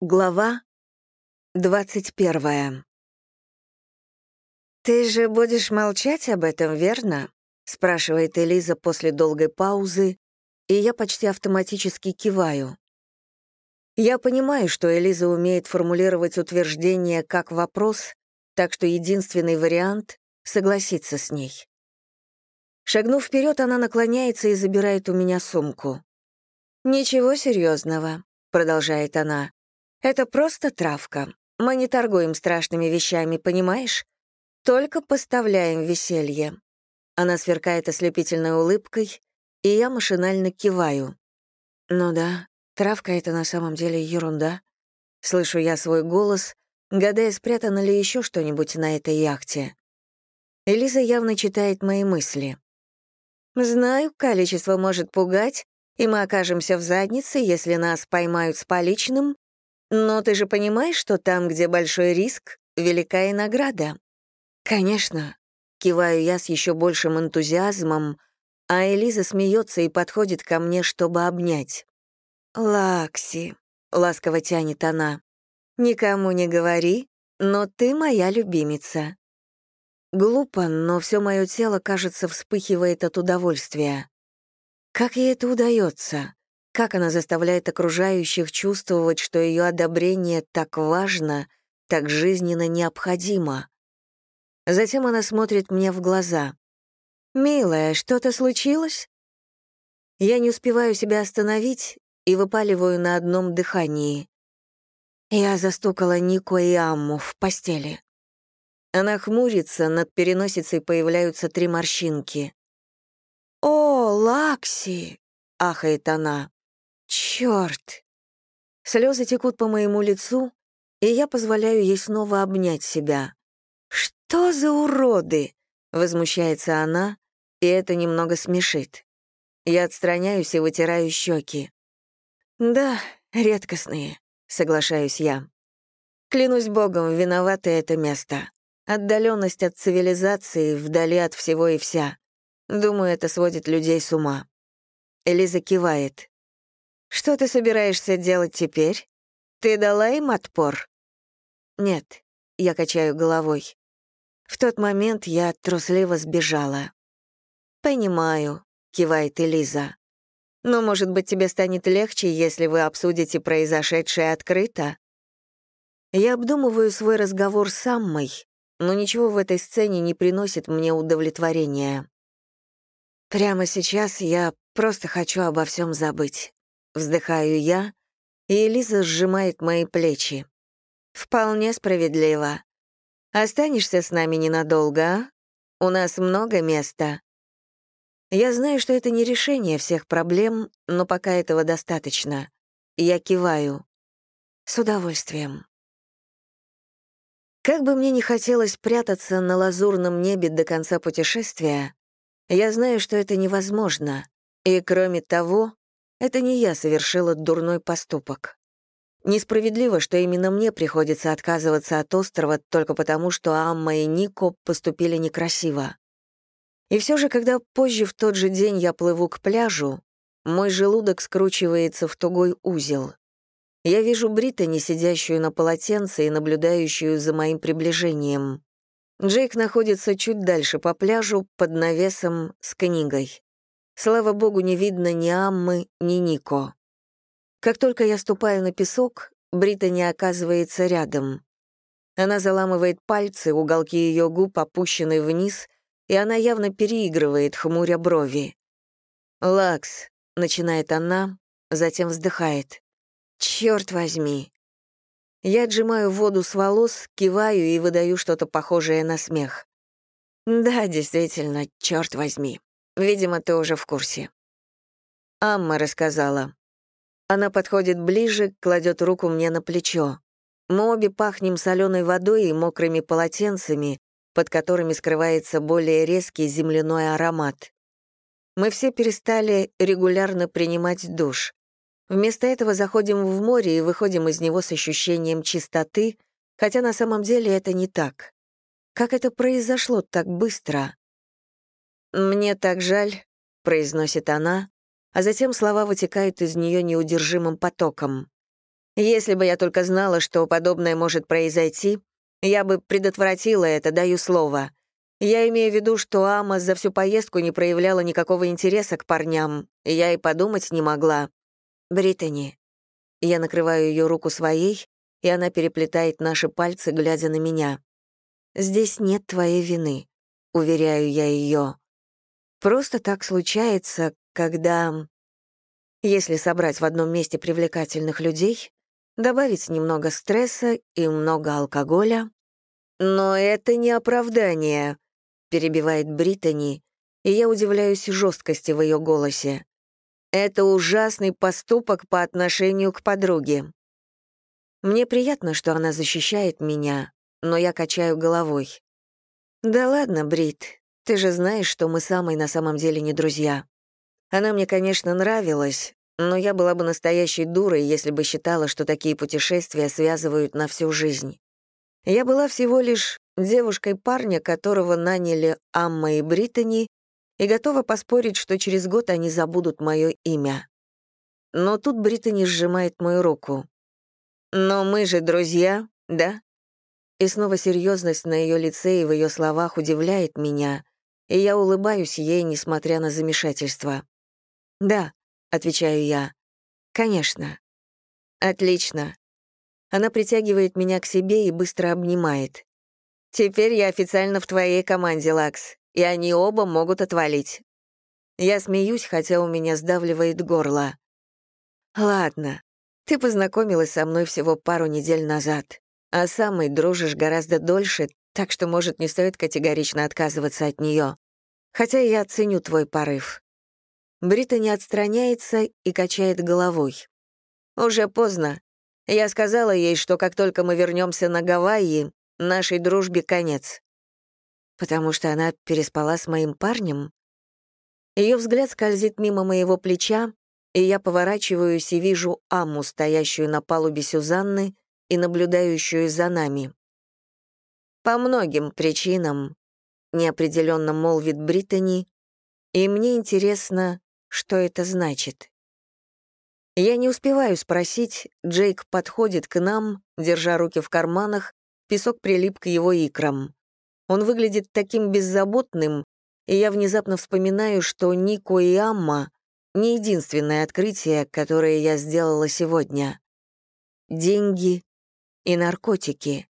Глава 21. «Ты же будешь молчать об этом, верно?» — спрашивает Элиза после долгой паузы, и я почти автоматически киваю. Я понимаю, что Элиза умеет формулировать утверждение как вопрос, так что единственный вариант — согласиться с ней. Шагнув вперед, она наклоняется и забирает у меня сумку. «Ничего серьезного, продолжает она. Это просто травка. Мы не торгуем страшными вещами, понимаешь? Только поставляем веселье». Она сверкает ослепительной улыбкой, и я машинально киваю. «Ну да, травка — это на самом деле ерунда». Слышу я свой голос, гадая, спрятано ли еще что-нибудь на этой яхте. Элиза явно читает мои мысли. «Знаю, количество может пугать, и мы окажемся в заднице, если нас поймают с поличным но ты же понимаешь, что там, где большой риск, велика и награда. Конечно, киваю я с еще большим энтузиазмом, а Элиза смеется и подходит ко мне, чтобы обнять. «Лакси», — ласково тянет она, — «никому не говори, но ты моя любимица». Глупо, но все мое тело, кажется, вспыхивает от удовольствия. Как ей это удается? Как она заставляет окружающих чувствовать, что ее одобрение так важно, так жизненно необходимо. Затем она смотрит мне в глаза. «Милая, что-то случилось?» Я не успеваю себя остановить и выпаливаю на одном дыхании. Я застукала Нико и Амму в постели. Она хмурится, над переносицей появляются три морщинки. «О, Лакси!» — ахает она. Черт! Слезы текут по моему лицу, и я позволяю ей снова обнять себя. «Что за уроды?» — возмущается она, и это немного смешит. Я отстраняюсь и вытираю щеки. «Да, редкостные», — соглашаюсь я. Клянусь богом, виновато это место. Отдаленность от цивилизации, вдали от всего и вся. Думаю, это сводит людей с ума. Элиза кивает. Что ты собираешься делать теперь? Ты дала им отпор? Нет, я качаю головой. В тот момент я трусливо сбежала. Понимаю, кивает Элиза. Но, может быть, тебе станет легче, если вы обсудите произошедшее открыто? Я обдумываю свой разговор с Аммой, но ничего в этой сцене не приносит мне удовлетворения. Прямо сейчас я просто хочу обо всем забыть. Вздыхаю я, и Элиза сжимает мои плечи. «Вполне справедливо. Останешься с нами ненадолго, а? У нас много места». Я знаю, что это не решение всех проблем, но пока этого достаточно. Я киваю. С удовольствием. Как бы мне ни хотелось прятаться на лазурном небе до конца путешествия, я знаю, что это невозможно. И кроме того, это не я совершила дурной поступок. Несправедливо, что именно мне приходится отказываться от острова только потому, что Амма и Нико поступили некрасиво. И все же, когда позже в тот же день я плыву к пляжу, мой желудок скручивается в тугой узел. Я вижу Британи, сидящую на полотенце и наблюдающую за моим приближением. Джейк находится чуть дальше по пляжу под навесом с книгой. Слава богу, не видно ни Аммы, ни Нико. Как только я ступаю на песок, Британи оказывается рядом. Она заламывает пальцы, уголки ее губ опущены вниз, и она явно переигрывает, хмуря брови. «Лакс», — начинает она, затем вздыхает. «Чёрт возьми». Я отжимаю воду с волос, киваю и выдаю что-то похожее на смех. «Да, действительно, чёрт возьми». Видимо, ты уже в курсе. Амма рассказала. Она подходит ближе, кладет руку мне на плечо. Мы обе пахнем соленой водой и мокрыми полотенцами, под которыми скрывается более резкий земляной аромат. Мы все перестали регулярно принимать душ. Вместо этого заходим в море и выходим из него с ощущением чистоты, хотя на самом деле это не так. Как это произошло так быстро? «Мне так жаль», — произносит она, а затем слова вытекают из нее неудержимым потоком. Если бы я только знала, что подобное может произойти, я бы предотвратила это, даю слово. Я имею в виду, что Ама за всю поездку не проявляла никакого интереса к парням, я и подумать не могла. Британи. Я накрываю ее руку своей, и она переплетает наши пальцы, глядя на меня. «Здесь нет твоей вины», — уверяю я ее. «Просто так случается, когда...» Если собрать в одном месте привлекательных людей, добавить немного стресса и много алкоголя. Но это не оправдание, перебивает Британи, и я удивляюсь жесткости в ее голосе. Это ужасный поступок по отношению к подруге. Мне приятно, что она защищает меня, но я качаю головой. Да ладно, Брит, ты же знаешь, что мы с Амой на самом деле не друзья. Она мне, конечно, нравилась, но я была бы настоящей дурой, если бы считала, что такие путешествия связывают на всю жизнь. Я была всего лишь девушкой парня, которого наняли Амма и Британи, и готова поспорить, что через год они забудут мое имя. Но тут Британи сжимает мою руку. «Но мы же друзья, да?» И снова серьезность на ее лице и в ее словах удивляет меня, и я улыбаюсь ей, несмотря на замешательство. «Да», — отвечаю я. «Конечно». «Отлично». Она притягивает меня к себе и быстро обнимает. «Теперь я официально в твоей команде, Лакс, и они оба могут отвалить». Я смеюсь, хотя у меня сдавливает горло. «Ладно, ты познакомилась со мной всего пару недель назад, а самой дружишь гораздо дольше, так что, может, не стоит категорично отказываться от нее. Хотя я оценю твой порыв. Брита не отстраняется и качает головой. «Уже поздно. Я сказала ей, что как только мы вернемся на Гавайи, нашей дружбе конец». «Потому что она переспала с моим парнем?» Ее взгляд скользит мимо моего плеча, и я поворачиваюсь и вижу Аму, стоящую на палубе Сюзанны и наблюдающую за нами. «По многим причинам», — неопределенно молвит Британи, и мне интересно, что это значит? Я не успеваю спросить, Джейк подходит к нам, держа руки в карманах, песок прилип к его икрам. Он выглядит таким беззаботным, и я внезапно вспоминаю, что Нико и Амма — не единственное открытие, которое я сделала сегодня. Деньги и наркотики.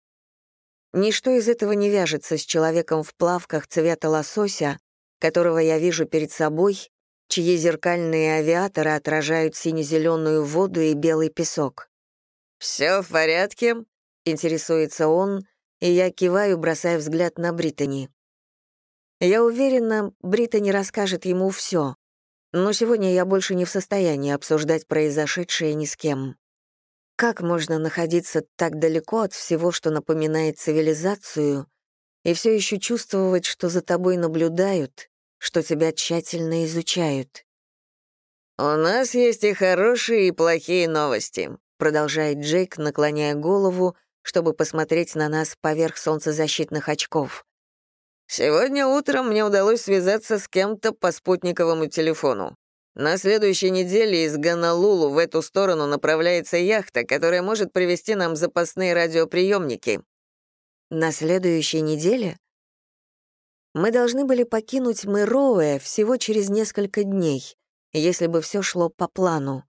Ничто из этого не вяжется с человеком в плавках цвета лосося, которого я вижу перед собой, чьи зеркальные авиаторы отражают сине-зеленую воду и белый песок. «Все в порядке?» — интересуется он, и я киваю, бросая взгляд на Британи. Я уверена, Британи расскажет ему все, но сегодня я больше не в состоянии обсуждать произошедшее ни с кем. Как можно находиться так далеко от всего, что напоминает цивилизацию, и все еще чувствовать, что за тобой наблюдают, что тебя тщательно изучают. «У нас есть и хорошие, и плохие новости», продолжает Джейк, наклоняя голову, чтобы посмотреть на нас поверх солнцезащитных очков. «Сегодня утром мне удалось связаться с кем-то по спутниковому телефону. На следующей неделе из Ганалулу в эту сторону направляется яхта, которая может привезти нам запасные радиоприемники». «На следующей неделе?» Мы должны были покинуть Мэроуэ всего через несколько дней, если бы все шло по плану.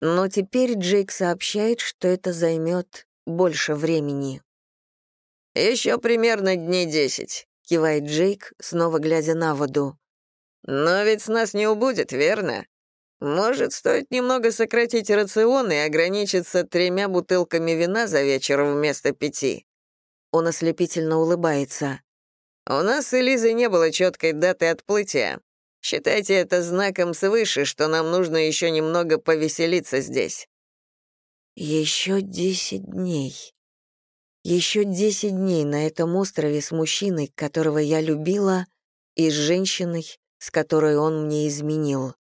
Но теперь Джейк сообщает, что это займет больше времени. Еще примерно дней десять», — кивает Джейк, снова глядя на воду. «Но ведь с нас не убудет, верно? Может, стоит немного сократить рацион и ограничиться тремя бутылками вина за вечер вместо пяти?» Он ослепительно улыбается. У нас с Элизой не было четкой даты отплытия. Считайте это знаком свыше, что нам нужно еще немного повеселиться здесь». Еще десять дней. Еще десять дней на этом острове с мужчиной, которого я любила, и с женщиной, с которой он мне изменил.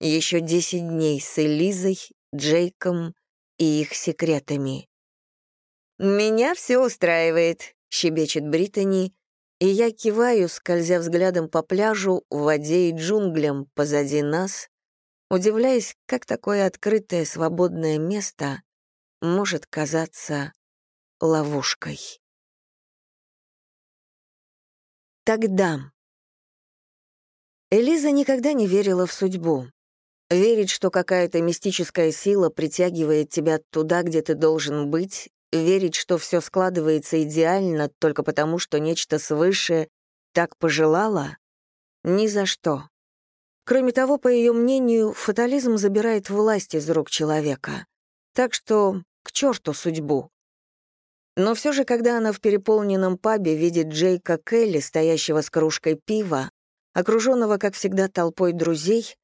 Еще десять дней с Элизой, Джейком и их секретами. «Меня все устраивает», — щебечет Британи, и я киваю, скользя взглядом по пляжу, воде и джунглям позади нас, удивляясь, как такое открытое свободное место может казаться ловушкой. Тогда. Элиза никогда не верила в судьбу. Верить, что какая-то мистическая сила притягивает тебя туда, где ты должен быть, верить, что все складывается идеально только потому, что нечто свыше так пожелала? Ни за что. Кроме того, по ее мнению, фатализм забирает власть из рук человека. Так что к черту судьбу. Но все же, когда она в переполненном пабе видит Джейка Келли, стоящего с кружкой пива, окруженного, как всегда, толпой друзей,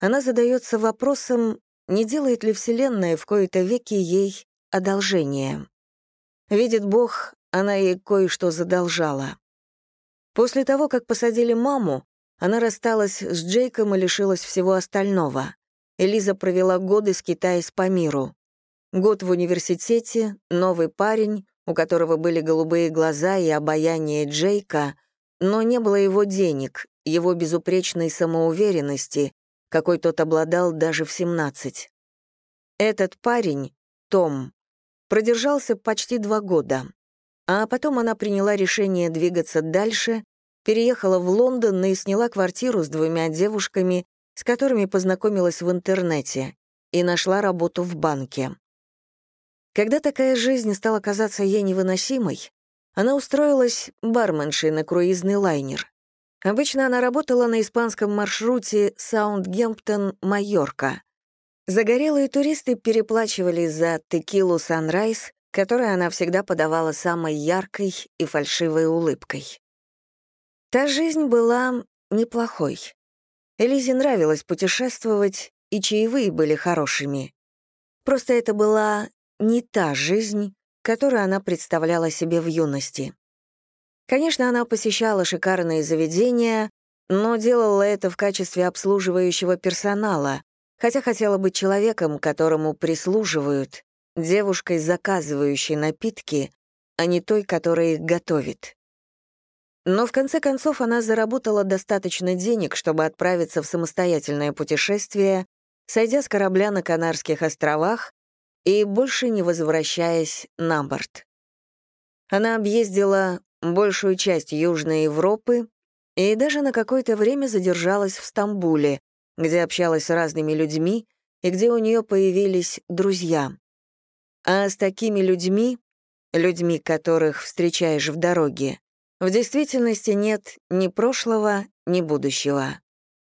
она задается вопросом, не делает ли Вселенная в кои-то веки ей одолжение. Видит Бог, она ей кое-что задолжала. После того, как посадили маму, она рассталась с Джейком и лишилась всего остального. Элиза провела годы, скитаясь по миру. Год в университете, новый парень, у которого были голубые глаза и обаяние Джейка, но не было его денег, его безупречной самоуверенности, какой тот обладал даже в 17. Этот парень, Том, продержался почти два года, а потом она приняла решение двигаться дальше, переехала в Лондон и сняла квартиру с двумя девушками, с которыми познакомилась в интернете, и нашла работу в банке. Когда такая жизнь стала казаться ей невыносимой, она устроилась барменшей на круизный лайнер. Обычно она работала на испанском маршруте Саундгемптон-Майорка. Загорелые туристы переплачивали за текилу «Санрайз», которую она всегда подавала самой яркой и фальшивой улыбкой. Та жизнь была неплохой. Элизе нравилось путешествовать, и чаевые были хорошими. Просто это была не та жизнь, которую она представляла себе в юности. Конечно, она посещала шикарные заведения, но делала это в качестве обслуживающего персонала, хотя хотела быть человеком, которому прислуживают, девушкой, заказывающей напитки, а не той, которая их готовит. Но в конце концов она заработала достаточно денег, чтобы отправиться в самостоятельное путешествие, сойдя с корабля на Канарских островах и больше не возвращаясь на борт. Она объездила большую часть Южной Европы и даже на какое-то время задержалась в Стамбуле, где общалась с разными людьми и где у нее появились друзья. А с такими людьми, людьми, которых встречаешь в дороге, в действительности нет ни прошлого, ни будущего.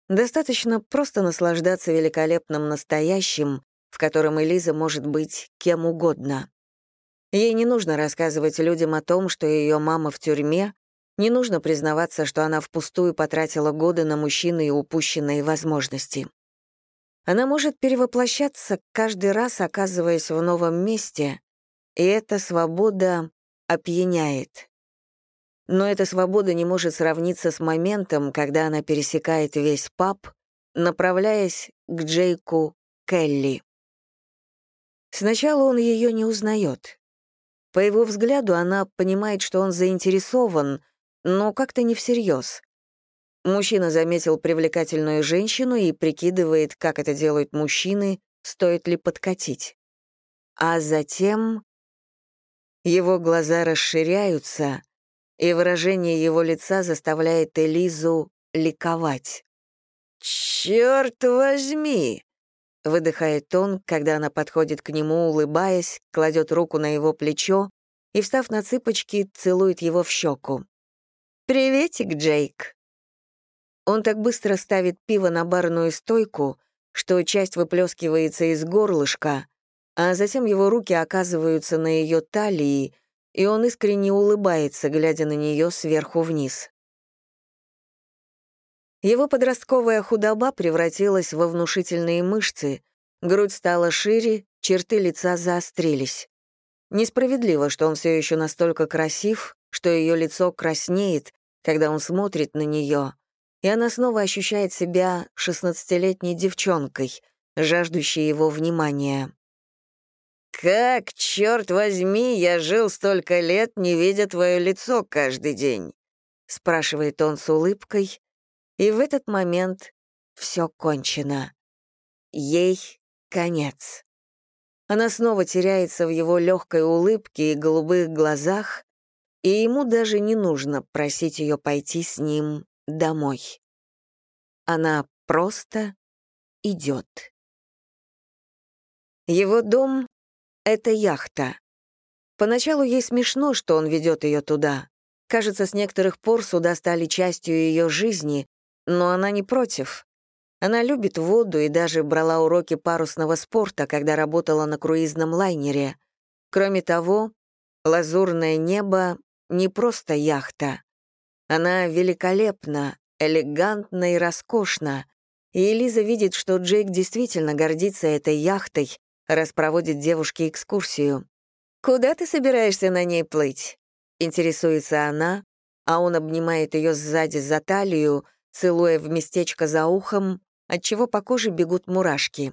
Достаточно просто наслаждаться великолепным настоящим, в котором Элиза может быть кем угодно. Ей не нужно рассказывать людям о том, что ее мама в тюрьме, не нужно признаваться, что она впустую потратила годы на мужчины и упущенные возможности. Она может перевоплощаться, каждый раз оказываясь в новом месте, и эта свобода опьяняет. Но эта свобода не может сравниться с моментом, когда она пересекает весь паб, направляясь к Джейку Келли. Сначала он ее не узнает. По его взгляду она понимает, что он заинтересован, но как-то не всерьез. Мужчина заметил привлекательную женщину и прикидывает, как это делают мужчины, стоит ли подкатить. А затем его глаза расширяются, и выражение его лица заставляет Элизу ликовать. «Черт возьми!» — выдыхает он, когда она подходит к нему, улыбаясь, кладет руку на его плечо и, встав на цыпочки, целует его в щеку. «Приветик, Джейк!» Он так быстро ставит пиво на барную стойку, что часть выплескивается из горлышка, а затем его руки оказываются на ее талии, и он искренне улыбается, глядя на нее сверху вниз. Его подростковая худоба превратилась во внушительные мышцы, грудь стала шире, черты лица заострились. Несправедливо, что он все еще настолько красив, что ее лицо краснеет, когда он смотрит на нее, и она снова ощущает себя шестнадцатилетней девчонкой, жаждущей его внимания. «Как, черт возьми, я жил столько лет, не видя твое лицо каждый день?» — спрашивает он с улыбкой, и в этот момент все кончено. Ей конец. Она снова теряется в его легкой улыбке и голубых глазах, и ему даже не нужно просить ее пойти с ним домой. Она просто идет. Его дом — это яхта. Поначалу ей смешно, что он ведет ее туда. Кажется, с некоторых пор суда стали частью ее жизни, но она не против. Она любит воду и даже брала уроки парусного спорта, когда работала на круизном лайнере. Кроме того, лазурное небо — не просто яхта. Она великолепна, элегантна и роскошна. И Элиза видит, что Джейк действительно гордится этой яхтой, раз проводит девушке экскурсию. «Куда ты собираешься на ней плыть?» — интересуется она, а он обнимает ее сзади за талию, целуя в местечко за ухом, отчего по коже бегут мурашки.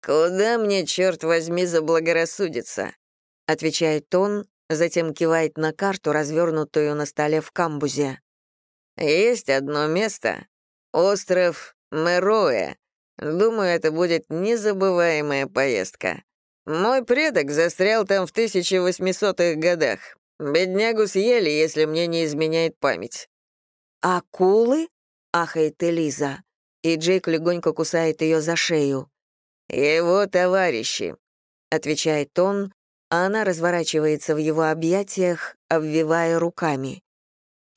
«Куда мне, черт возьми, заблагорассудится?» — отвечает он, затем кивает на карту, развернутую на столе в камбузе. «Есть одно место. Остров Мероэ. Думаю, это будет незабываемая поездка. Мой предок застрял там в 1800-х годах. Беднягу съели, если мне не изменяет память». «Акулы?» — ахает Элиза и Джейк легонько кусает ее за шею. «Его товарищи», — отвечает он, а она разворачивается в его объятиях, обвивая руками.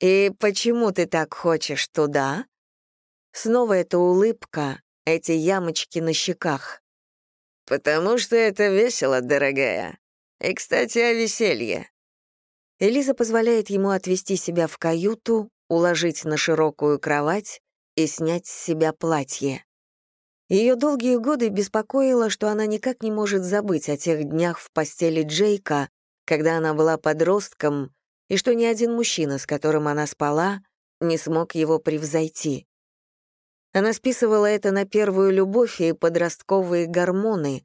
«И почему ты так хочешь туда?» Снова эта улыбка, эти ямочки на щеках. «Потому что это весело, дорогая. И, кстати, о веселье». Элиза позволяет ему отвести себя в каюту, уложить на широкую кровать и снять с себя платье. Ее долгие годы беспокоило, что она никак не может забыть о тех днях в постели Джейка, когда она была подростком, и что ни один мужчина, с которым она спала, не смог его превзойти. Она списывала это на первую любовь и подростковые гормоны,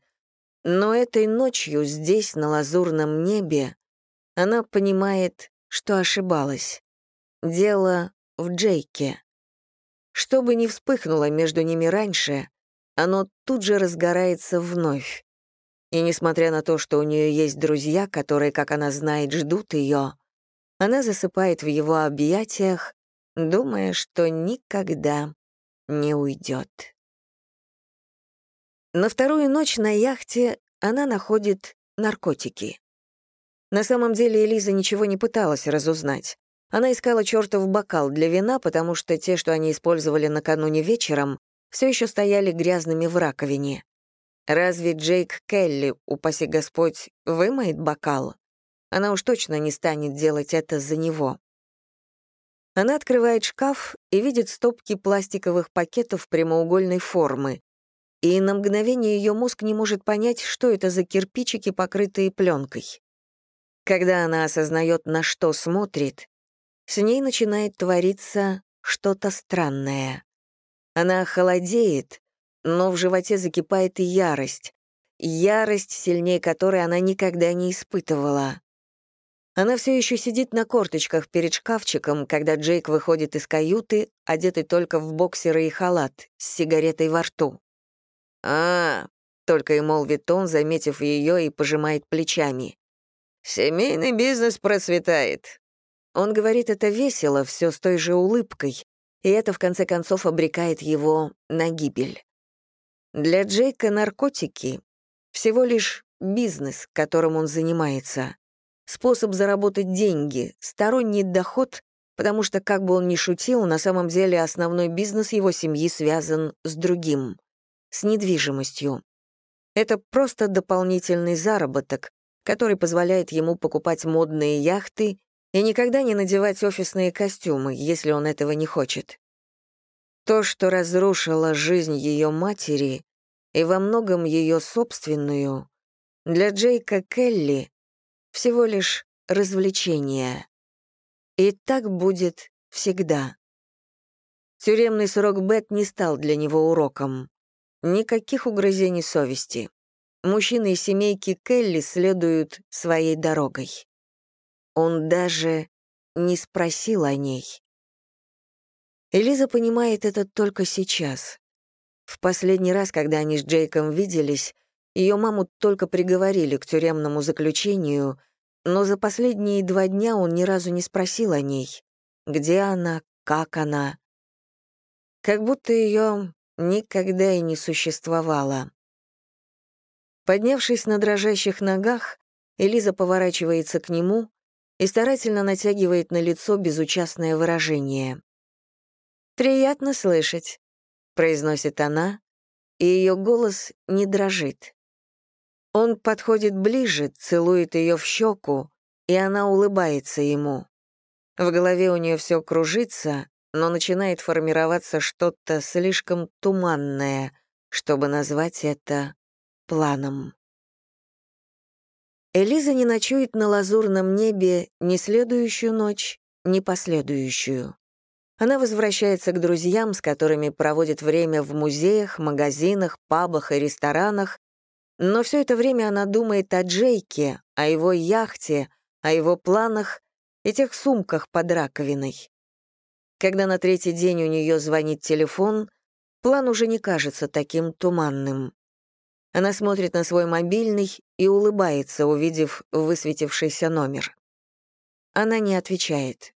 но этой ночью здесь, на лазурном небе, она понимает, что ошибалась. Дело в Джейке. Что бы ни вспыхнуло между ними раньше, оно тут же разгорается вновь. И несмотря на то, что у нее есть друзья, которые, как она знает, ждут ее, она засыпает в его объятиях, думая, что никогда не уйдет. На вторую ночь на яхте она находит наркотики. На самом деле Элиза ничего не пыталась разузнать. Она искала чертов бокал для вина, потому что те, что они использовали накануне вечером, все еще стояли грязными в раковине. Разве Джейк Келли, упаси Господь, вымоет бокал? Она уж точно не станет делать это за него. Она открывает шкаф и видит стопки пластиковых пакетов прямоугольной формы. И на мгновение ее мозг не может понять, что это за кирпичики, покрытые пленкой. Когда она осознает, на что смотрит, с ней начинает твориться что-то странное. Она холодеет, но в животе закипает ярость. Ярость, сильнее которой она никогда не испытывала. Она все еще сидит на корточках перед шкафчиком, когда Джейк выходит из каюты, одетый только в боксеры и халат, с сигаретой во рту. «А, только и молвит он, заметив ее и пожимает плечами. «Семейный бизнес процветает. Он говорит это весело, все с той же улыбкой, и это в конце концов обрекает его на гибель. Для Джейка наркотики — всего лишь бизнес, которым он занимается, способ заработать деньги, сторонний доход, потому что, как бы он ни шутил, на самом деле основной бизнес его семьи связан с другим — с недвижимостью. Это просто дополнительный заработок, который позволяет ему покупать модные яхты и никогда не надевать офисные костюмы, если он этого не хочет. То, что разрушило жизнь ее матери и во многом ее собственную, для Джейка Келли всего лишь развлечение. И так будет всегда. Тюремный срок Бет не стал для него уроком. Никаких угрызений совести. Мужчины из семейки Келли следуют своей дорогой. Он даже не спросил о ней. Элиза понимает это только сейчас. В последний раз, когда они с Джейком виделись, Ее маму только приговорили к тюремному заключению, но за последние два дня он ни разу не спросил о ней. Где она, как она. Как будто ее никогда и не существовало. Поднявшись на дрожащих ногах, Элиза поворачивается к нему и старательно натягивает на лицо безучастное выражение. «Приятно слышать», — произносит она, и ее голос не дрожит. Он подходит ближе, целует ее в щеку, и она улыбается ему. В голове у нее все кружится, но начинает формироваться что-то слишком туманное, чтобы назвать это планом. Элиза не ночует на лазурном небе ни следующую ночь, ни последующую. Она возвращается к друзьям, с которыми проводит время в музеях, магазинах, пабах и ресторанах, но все это время она думает о Джейке, о его яхте, о его планах и тех сумках под раковиной. Когда на третий день у нее звонит телефон, план уже не кажется таким туманным. Она смотрит на свой мобильный и улыбается, увидев высветившийся номер. Она не отвечает.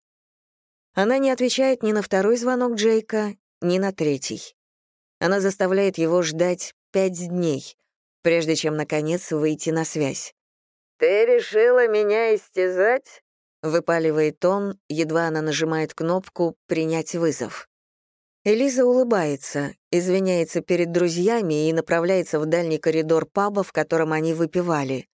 Она не отвечает ни на второй звонок Джейка, ни на третий. Она заставляет его ждать пять дней, прежде чем, наконец, выйти на связь. «Ты решила меня истязать?» — выпаливает он, едва она нажимает кнопку «Принять вызов». Элиза улыбается, извиняется перед друзьями и направляется в дальний коридор паба, в котором они выпивали.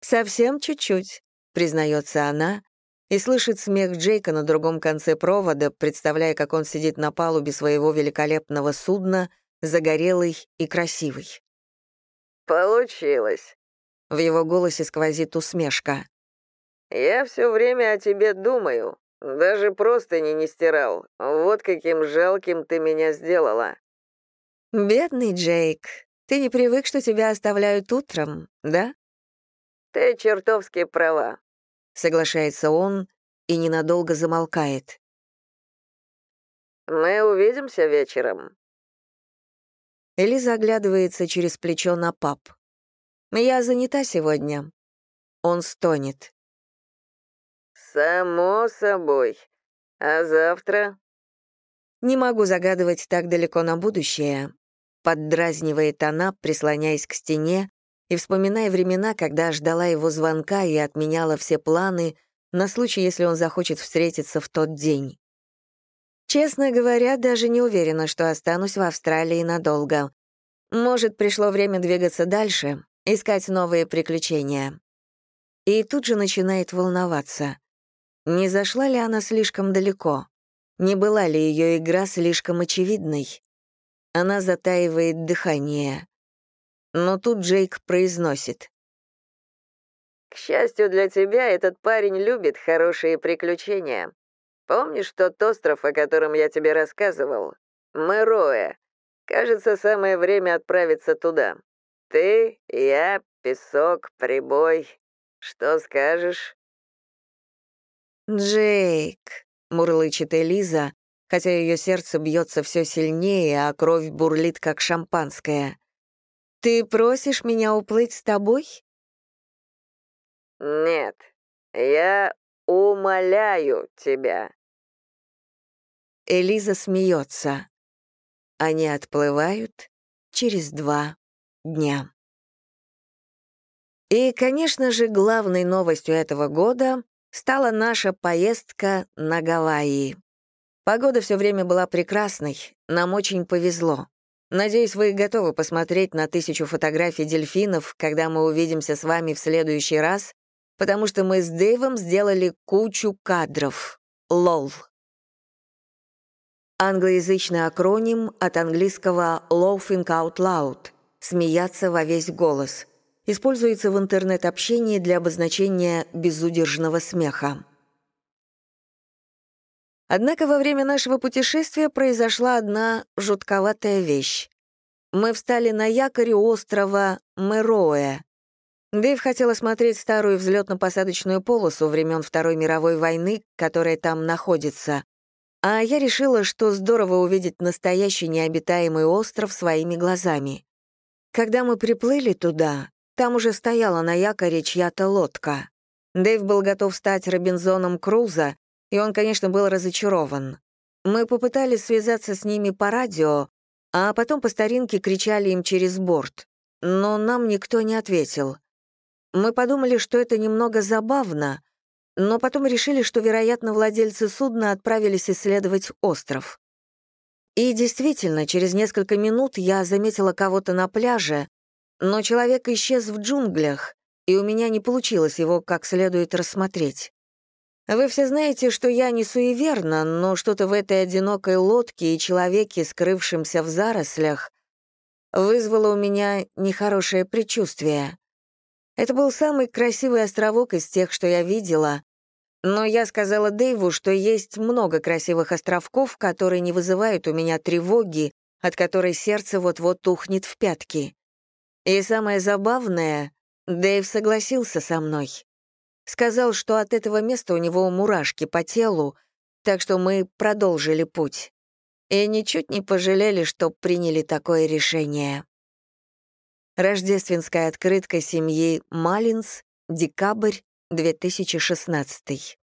«Совсем чуть-чуть», — признается она, и слышит смех Джейка на другом конце провода, представляя, как он сидит на палубе своего великолепного судна, загорелый и красивый. «Получилось». В его голосе сквозит усмешка. «Я все время о тебе думаю. Даже просто не не стирал. Вот каким жалким ты меня сделала». «Бедный Джейк, ты не привык, что тебя оставляют утром, да?» «Ты чертовски права», — соглашается он и ненадолго замолкает. «Мы увидимся вечером?» Элиза оглядывается через плечо на пап. «Я занята сегодня». Он стонет. «Само собой. А завтра?» «Не могу загадывать так далеко на будущее», — поддразнивает она, прислоняясь к стене и вспоминая времена, когда ждала его звонка и отменяла все планы на случай, если он захочет встретиться в тот день. Честно говоря, даже не уверена, что останусь в Австралии надолго. Может, пришло время двигаться дальше, искать новые приключения. И тут же начинает волноваться. Не зашла ли она слишком далеко? Не была ли ее игра слишком очевидной? Она затаивает дыхание. Но тут Джейк произносит. «К счастью для тебя, этот парень любит хорошие приключения. Помнишь тот остров, о котором я тебе рассказывал? Мэроэ. Кажется, самое время отправиться туда. Ты, я, песок, прибой. Что скажешь?» «Джейк», — мурлычет Элиза, хотя ее сердце бьется все сильнее, а кровь бурлит, как шампанское. «Ты просишь меня уплыть с тобой?» «Нет, я умоляю тебя». Элиза смеется. Они отплывают через два дня. И, конечно же, главной новостью этого года стала наша поездка на Гавайи. Погода все время была прекрасной, нам очень повезло. Надеюсь, вы готовы посмотреть на тысячу фотографий дельфинов, когда мы увидимся с вами в следующий раз, потому что мы с Дэйвом сделали кучу кадров. Лол. Англоязычный акроним от английского «laughing out loud» — «смеяться во весь голос» используется в интернет-общении для обозначения безудержного смеха. Однако во время нашего путешествия произошла одна жутковатая вещь. Мы встали на якоре острова Мэроэ. Дэйв хотел осмотреть старую взлетно-посадочную полосу времен Второй мировой войны, которая там находится, а я решила, что здорово увидеть настоящий необитаемый остров своими глазами. Когда мы приплыли туда, там уже стояла на якоре чья-то лодка. Дэйв был готов стать Робинзоном Круза, и он, конечно, был разочарован. Мы попытались связаться с ними по радио, а потом по старинке кричали им через борт. Но нам никто не ответил. Мы подумали, что это немного забавно, но потом решили, что, вероятно, владельцы судна отправились исследовать остров. И действительно, через несколько минут я заметила кого-то на пляже, но человек исчез в джунглях, и у меня не получилось его как следует рассмотреть. Вы все знаете, что я не суеверна, но что-то в этой одинокой лодке и человеке, скрывшемся в зарослях, вызвало у меня нехорошее предчувствие. Это был самый красивый островок из тех, что я видела, но я сказала Дэйву, что есть много красивых островков, которые не вызывают у меня тревоги, от которой сердце вот-вот тухнет в пятки. И самое забавное, Дэйв согласился со мной. Сказал, что от этого места у него мурашки по телу, так что мы продолжили путь. И ничуть не пожалели, что приняли такое решение. Рождественская открытка семьи Малинс, декабрь 2016